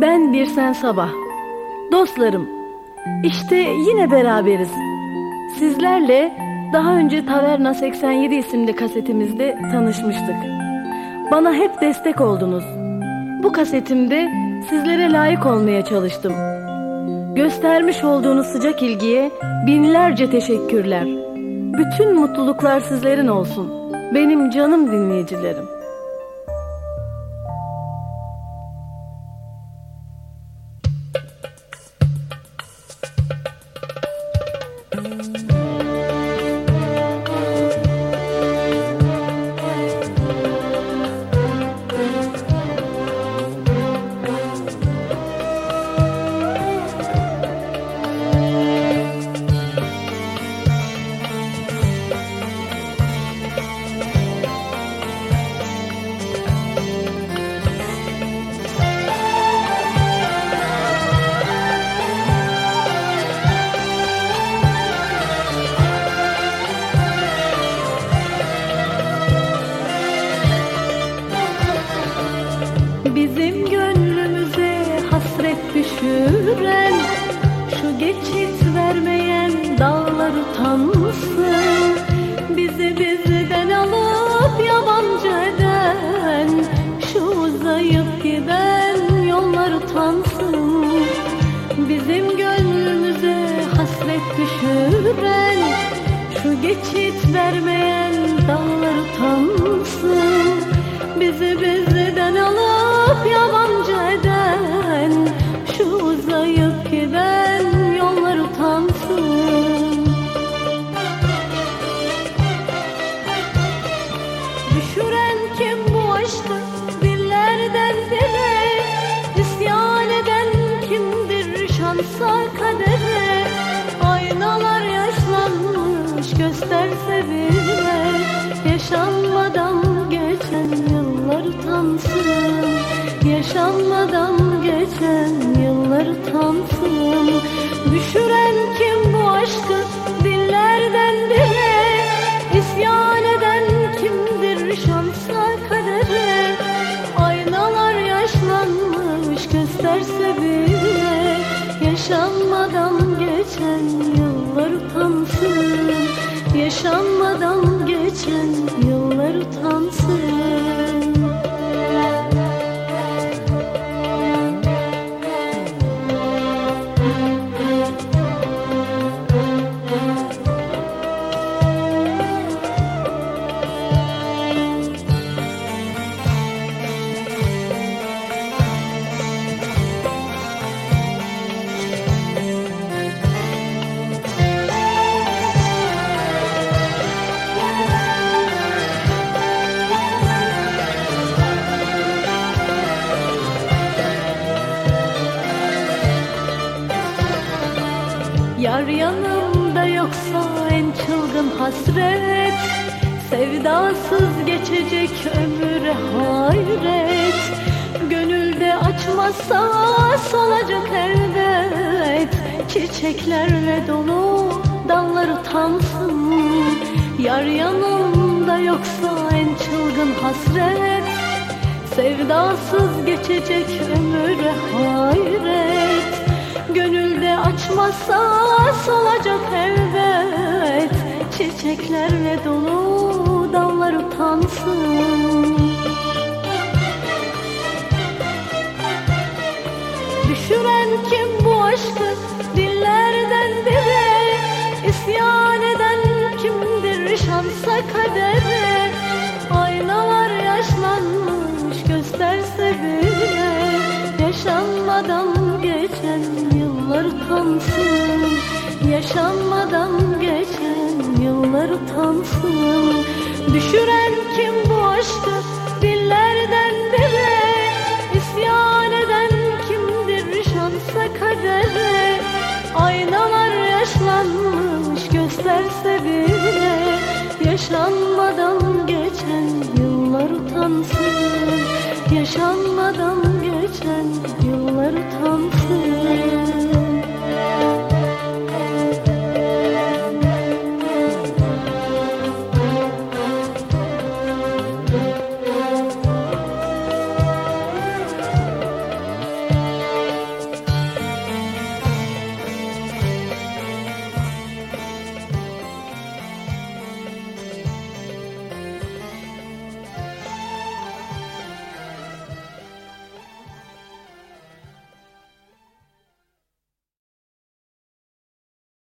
Ben bir sen sabah. Dostlarım, işte yine beraberiz. Sizlerle daha önce Taverna 87 isimli kasetimizde tanışmıştık. Bana hep destek oldunuz. Bu kasetimde sizlere layık olmaya çalıştım. Göstermiş olduğunuz sıcak ilgiye binlerce teşekkürler. Bütün mutluluklar sizlerin olsun. Benim canım dinleyicilerim. Düşüren Şu geçit vermeyen dağlar utansın Bizi bizden alıp yabancı eden Şu uzayıp giden yollar utansın. Bizim gönlümüze hasret düşüren Şu geçit vermeyen dağlar utansın. Bizi bizden giden yollar utansın Düşüren kim bu aşkı dillerden dile İsyan eden kimdir şansa kadere? Aynalar yaşlanmış gösterse bile Yaşanmadan geçen yıllar utansın Yaşanmadan geçen yıllar utansın Düşüren kim bu aşkı dillerden dile İsyan eden kimdir şansa kadere Aynalar yaşlanmış gösterse bile Yaşanmadan geçen yıllar utansın Yaşanmadan geçen yıllar utansın Yar yanımda yoksa en çılgın hasret. Sevdasız geçecek ömür hayret. Gönülde açmazsa solacak elbet. Çiçeklerle dolu dallar utansın Yar yanımda yoksa en çılgın hasret. Sevdasız geçecek ömür hayret Gönülde açmazsa solacak elbet. Çiçeklerle dolu dallar utansın. Düşüren kim bu aşkı dillerden dile İsyan eden kimdir şansa kadere? Aynalar yaşlanmış gösterse bile utansın Yaşanmadan geçen yıllar utansın. Düşüren kim bu aşkı dillerden dile? İsyan eden kimdir şansa kadere? Aynalar yaşlanmış gösterse bile Yaşanmadan geçen yıllar utansın. Yaşanmadan geçen yıllar utansın